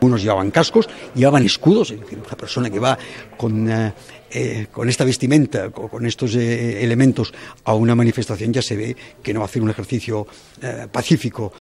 Unos llevaban cascos, llevaban escudos, es decir, una persona que va con... Eh, eh con esta vestimenta, con, con estos eh, elementos a una manifestación ya se ve que no va a hacer un ejercicio eh, pacífico.